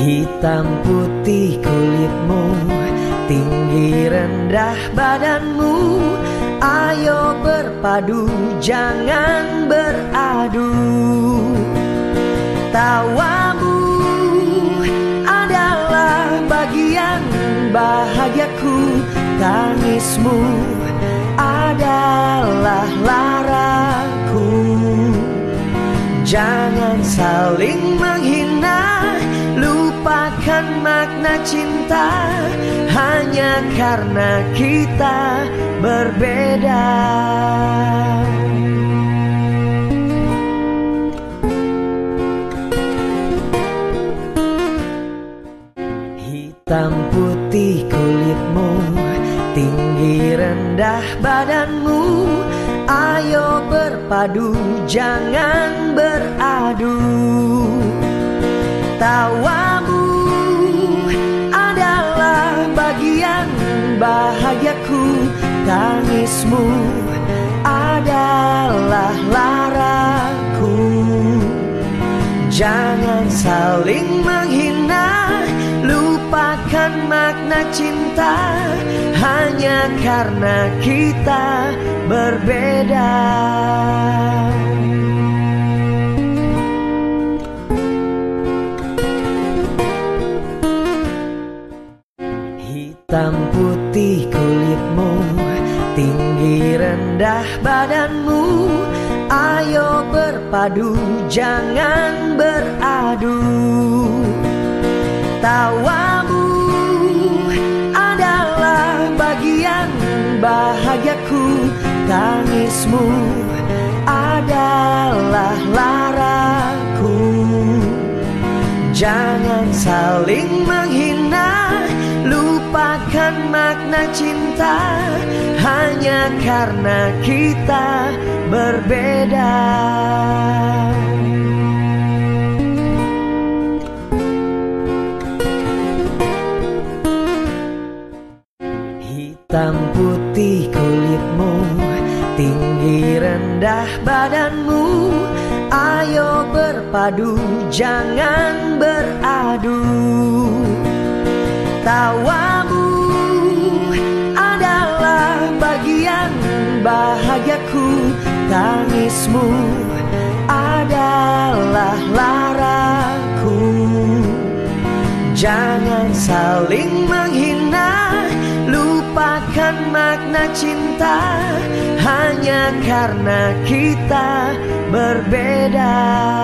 Hitam putih kulitmu Tinggi rendah badanmu. Ayo berpadu jangan beradu. Tawamu adalah bagian bahagiaku. Tangismu adalah laraku. Jangan saling menghina Lupakan makna cinta Hanya karena kita berbeda. Hitam putih kulitmu Tinggi rendah badanmu. Ayo berpadu jangan beradu bagian bahagiaku Tangismu adalah laraku. Jangan saling menghina Lupakan makna cinta Hanya karena kita berbeda Hitam putih kulitmu Tinggi rendah badanmu. Ayo berpadu jangan beradu. Tawamu adalah bagian bahagiaku. Tangismu adalah laraku. Jangan saling menghina Lupakan makna cinta Hanya karena kita berbeda. Hitam putih kulitmu Tinggi rendah badanmu. Ayo berpadu jangan beradu. Tawamu bahagiaku Tangismu adalah laraku. Jangan saling menghina Lupakan makna cinta. Hanya karena kita berbeda